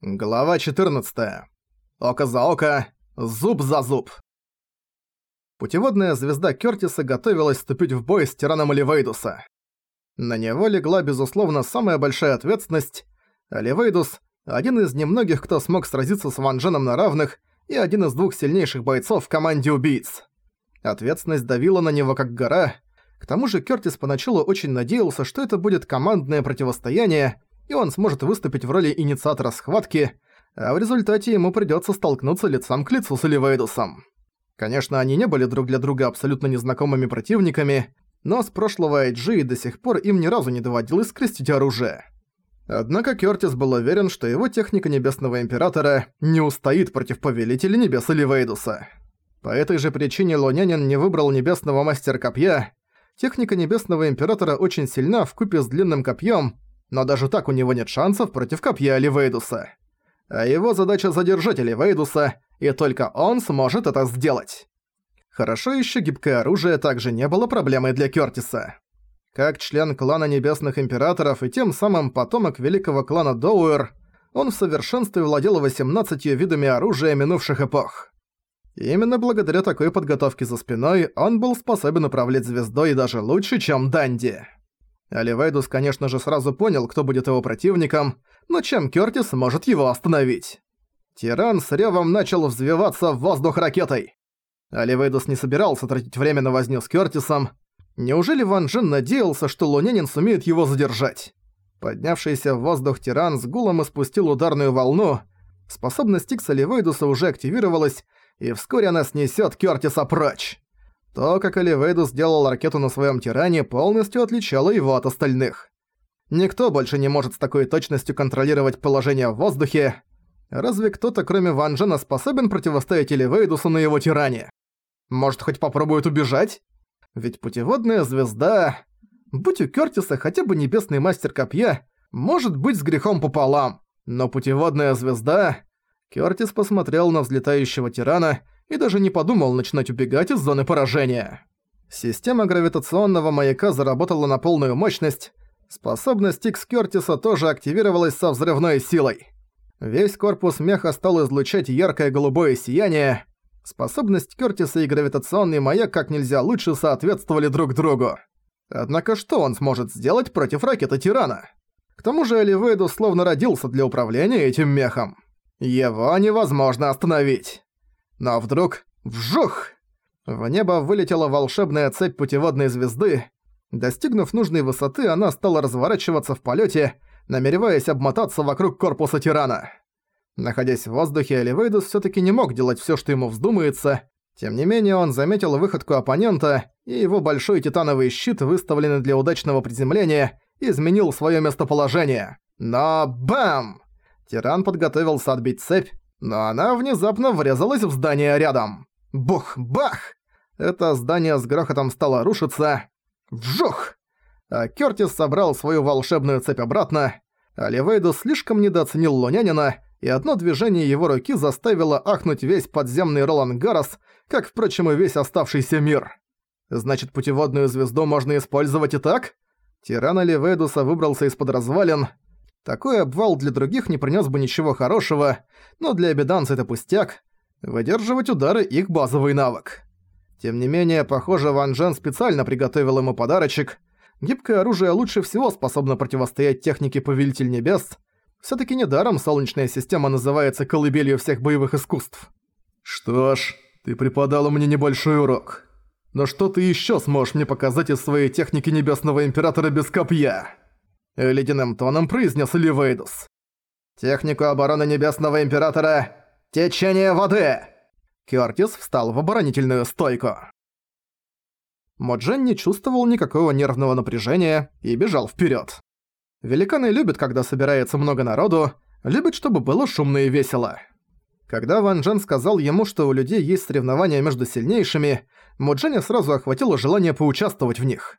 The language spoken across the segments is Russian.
Глава 14. Око за око, зуб за зуб. Путеводная звезда Кёртиса готовилась вступить в бой с тираном Оливейдуса. На него легла, безусловно, самая большая ответственность. Оливейдус – один из немногих, кто смог сразиться с Ван Дженом на равных и один из двух сильнейших бойцов в команде убийц. Ответственность давила на него как гора. К тому же Кёртис поначалу очень надеялся, что это будет командное противостояние – и он сможет выступить в роли инициатора схватки, а в результате ему придётся столкнуться лицом к лицу с Оливейдусом. Конечно, они не были друг для друга абсолютно незнакомыми противниками, но с прошлого IG до сих пор им ни разу не доводилось скрестить оружие. Однако Кёртис был уверен, что его техника Небесного Императора не устоит против Повелителя Небес Оливейдуса. По этой же причине Лунянин не выбрал Небесного Мастера Копья. Техника Небесного Императора очень сильна в купе с длинным копьем, но даже так у него нет шансов против копья Оливейдуса. А его задача задержать Оливейдуса, и только он сможет это сделать. Хорошо еще гибкое оружие также не было проблемой для Кёртиса. Как член клана Небесных Императоров и тем самым потомок великого клана Доуэр, он в совершенстве владел 18 видами оружия минувших эпох. именно благодаря такой подготовке за спиной он был способен управлять звездой даже лучше, чем Данди. Оливейдус, конечно же, сразу понял, кто будет его противником, но чем Кёртис может его остановить? Тиран с ревом начал взвиваться в воздух ракетой. Оливейдус не собирался тратить время на возню с Кёртисом. Неужели Ван Джен надеялся, что лунянин сумеет его задержать? Поднявшийся в воздух тиран с гулом испустил ударную волну. Способность Икс Оливейдуса уже активировалась, и вскоре она снесет Кёртиса прочь. То, как Оливейду сделал ракету на своем тиране, полностью отличало его от остальных. Никто больше не может с такой точностью контролировать положение в воздухе. Разве кто-то, кроме Ван Джена, способен противостоять Эливейдусу на его тиране? Может, хоть попробует убежать? Ведь путеводная звезда... Будь у Кёртиса хотя бы небесный мастер копья, может быть с грехом пополам. Но путеводная звезда... Кёртис посмотрел на взлетающего тирана и даже не подумал начинать убегать из зоны поражения. Система гравитационного маяка заработала на полную мощность, способность Икс Кёртиса тоже активировалась со взрывной силой. Весь корпус меха стал излучать яркое голубое сияние, способность Кёртиса и гравитационный маяк как нельзя лучше соответствовали друг другу. Однако что он сможет сделать против ракеты Тирана? К тому же Эливейду словно родился для управления этим мехом. Его невозможно остановить. Но вдруг... Вжух! В небо вылетела волшебная цепь путеводной звезды. Достигнув нужной высоты, она стала разворачиваться в полете, намереваясь обмотаться вокруг корпуса тирана. Находясь в воздухе, Эливейдус все таки не мог делать все, что ему вздумается. Тем не менее, он заметил выходку оппонента, и его большой титановый щит, выставленный для удачного приземления, изменил свое местоположение. Но бам! Тиран подготовился отбить цепь, но она внезапно врезалась в здание рядом. Бух-бах! Это здание с грохотом стало рушиться. Вжух! А Кёртис собрал свою волшебную цепь обратно. Оливейду слишком недооценил лунянина, и одно движение его руки заставило ахнуть весь подземный Ролан Гаррес, как, впрочем, и весь оставшийся мир. Значит, путеводную звезду можно использовать и так? Тиран Оливейдуса выбрался из-под развалин, такой обвал для других не принес бы ничего хорошего, но для обеданца это пустяк. Выдерживать удары – их базовый навык. Тем не менее, похоже, Ван Джен специально приготовил ему подарочек. Гибкое оружие лучше всего способно противостоять технике Повелитель Небес. все таки недаром Солнечная система называется колыбелью всех боевых искусств. Что ж, ты преподала мне небольшой урок. Но что ты еще сможешь мне показать из своей техники Небесного Императора без копья? Ледяным тоном произнес Ливейдус. «Технику обороны Небесного Императора — течение воды!» Кёртис встал в оборонительную стойку. Моджен не чувствовал никакого нервного напряжения и бежал вперед. Великаны любят, когда собирается много народу, любят, чтобы было шумно и весело. Когда Ван Джен сказал ему, что у людей есть соревнования между сильнейшими, Модженя сразу охватило желание поучаствовать в них.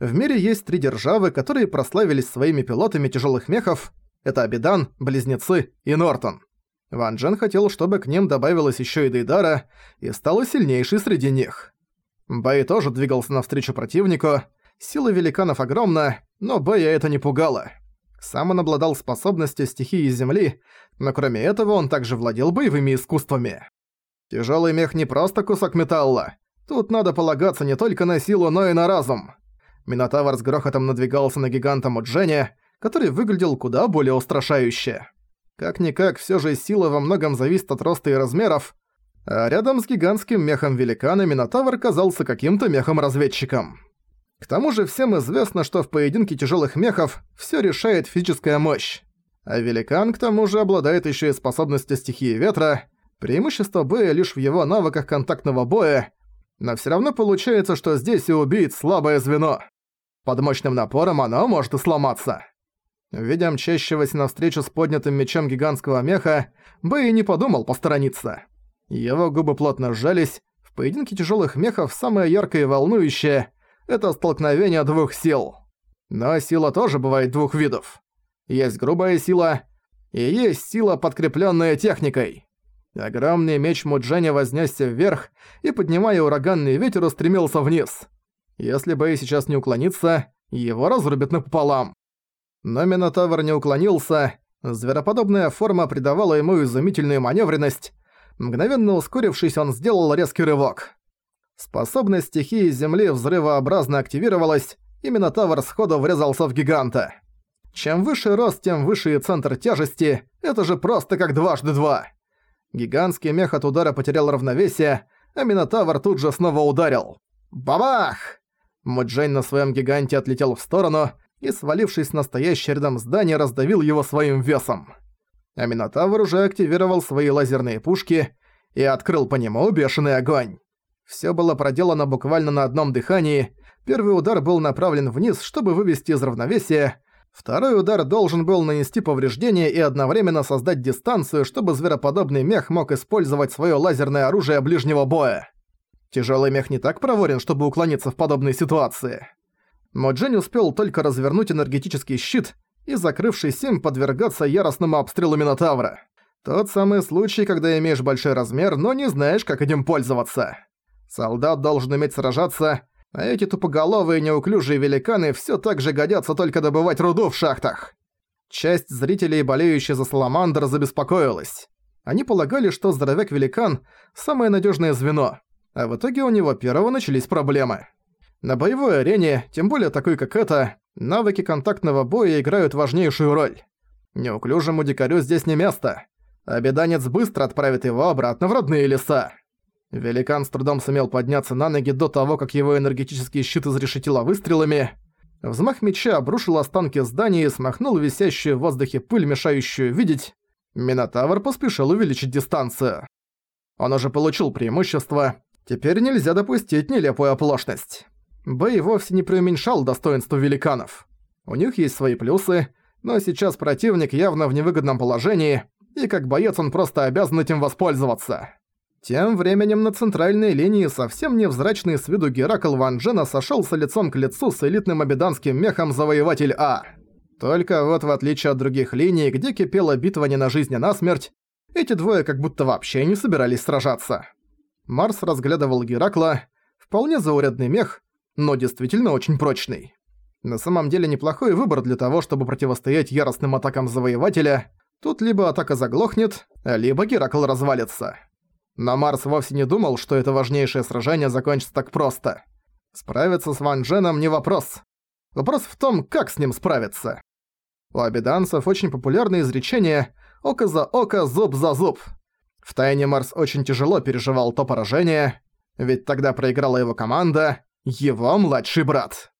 В мире есть три державы, которые прославились своими пилотами тяжелых мехов. Это Абидан, Близнецы и Нортон. Ван Джен хотел, чтобы к ним добавилась еще и Дейдара, и стала сильнейшей среди них. Бэй тоже двигался навстречу противнику. Сила великанов огромна, но Бэя это не пугало. Сам он обладал способностью стихии Земли, но кроме этого он также владел боевыми искусствами. Тяжелый мех не просто кусок металла. Тут надо полагаться не только на силу, но и на разум. Минотавр с грохотом надвигался на гиганта Муджене, который выглядел куда более устрашающе. Как-никак, все же сила во многом зависит от роста и размеров, а рядом с гигантским мехом великана Минотавр казался каким-то мехом-разведчиком. К тому же всем известно, что в поединке тяжелых мехов все решает физическая мощь. А великан к тому же обладает еще и способностью стихии ветра, преимущество боя лишь в его навыках контактного боя, но все равно получается, что здесь и убийц слабое звено. Под мощным напором оно может и сломаться. Видя мчащегося навстречу с поднятым мечом гигантского меха, Бэй не подумал посторониться. Его губы плотно сжались, в поединке тяжелых мехов самое яркое и волнующее — это столкновение двух сил. Но сила тоже бывает двух видов. Есть грубая сила, и есть сила, подкрепленная техникой. Огромный меч Муджани вознесся вверх и, поднимая ураганный ветер, устремился вниз. Если Бэй сейчас не уклонится, его разрубят напополам. Но Минотавр не уклонился, звероподобная форма придавала ему изумительную маневренность. Мгновенно ускорившись, он сделал резкий рывок. Способность стихии Земли взрывообразно активировалась, и Минотавр сходу врезался в гиганта. Чем выше рост, тем выше и центр тяжести, это же просто как дважды два. Гигантский мех от удара потерял равновесие, а Минотавр тут же снова ударил. Бабах! Муджейн на своем гиганте отлетел в сторону и, свалившись на стоящее рядом здание, раздавил его своим весом. А Минотавр уже активировал свои лазерные пушки и открыл по нему бешеный огонь. Все было проделано буквально на одном дыхании. Первый удар был направлен вниз, чтобы вывести из равновесия. Второй удар должен был нанести повреждение и одновременно создать дистанцию, чтобы звероподобный мех мог использовать свое лазерное оружие ближнего боя. Тяжелый мех не так проворен, чтобы уклониться в подобной ситуации. Моджин успел только развернуть энергетический щит и, закрывшись им, подвергаться яростному обстрелу Минотавра. Тот самый случай, когда имеешь большой размер, но не знаешь, как этим пользоваться. Солдат должен уметь сражаться, а эти тупоголовые неуклюжие великаны все так же годятся только добывать руду в шахтах. Часть зрителей, болеющих за Саламандр, забеспокоилась. Они полагали, что здоровяк-великан – самое надежное звено, а в итоге у него первого начались проблемы. На боевой арене, тем более такой как эта, навыки контактного боя играют важнейшую роль. Неуклюжему дикарю здесь не место, а беданец быстро отправит его обратно в родные леса. Великан с трудом сумел подняться на ноги до того, как его энергетический щит изрешетило выстрелами. Взмах меча обрушил останки здания и смахнул висящую в воздухе пыль, мешающую видеть. Минотавр поспешил увеличить дистанцию. Он уже получил преимущество, Теперь нельзя допустить нелепую оплошность. Бэй вовсе не преуменьшал достоинство великанов. У них есть свои плюсы, но сейчас противник явно в невыгодном положении, и как боец он просто обязан этим воспользоваться. Тем временем на центральной линии совсем невзрачный с виду Геракл Ван Джена сошёлся лицом к лицу с элитным абиданским мехом Завоеватель А. Только вот в отличие от других линий, где кипела битва не на жизнь, а на смерть, эти двое как будто вообще не собирались сражаться. Марс разглядывал Геракла. Вполне заурядный мех, но действительно очень прочный. На самом деле неплохой выбор для того, чтобы противостоять яростным атакам Завоевателя. Тут либо атака заглохнет, либо Геракл развалится. Но Марс вовсе не думал, что это важнейшее сражение закончится так просто. Справиться с Ван Дженом не вопрос. Вопрос в том, как с ним справиться. У обиданцев очень популярное изречение «око за око, зуб за зуб». Втайне Марс очень тяжело переживал то поражение, ведь тогда проиграла его команда, его младший брат.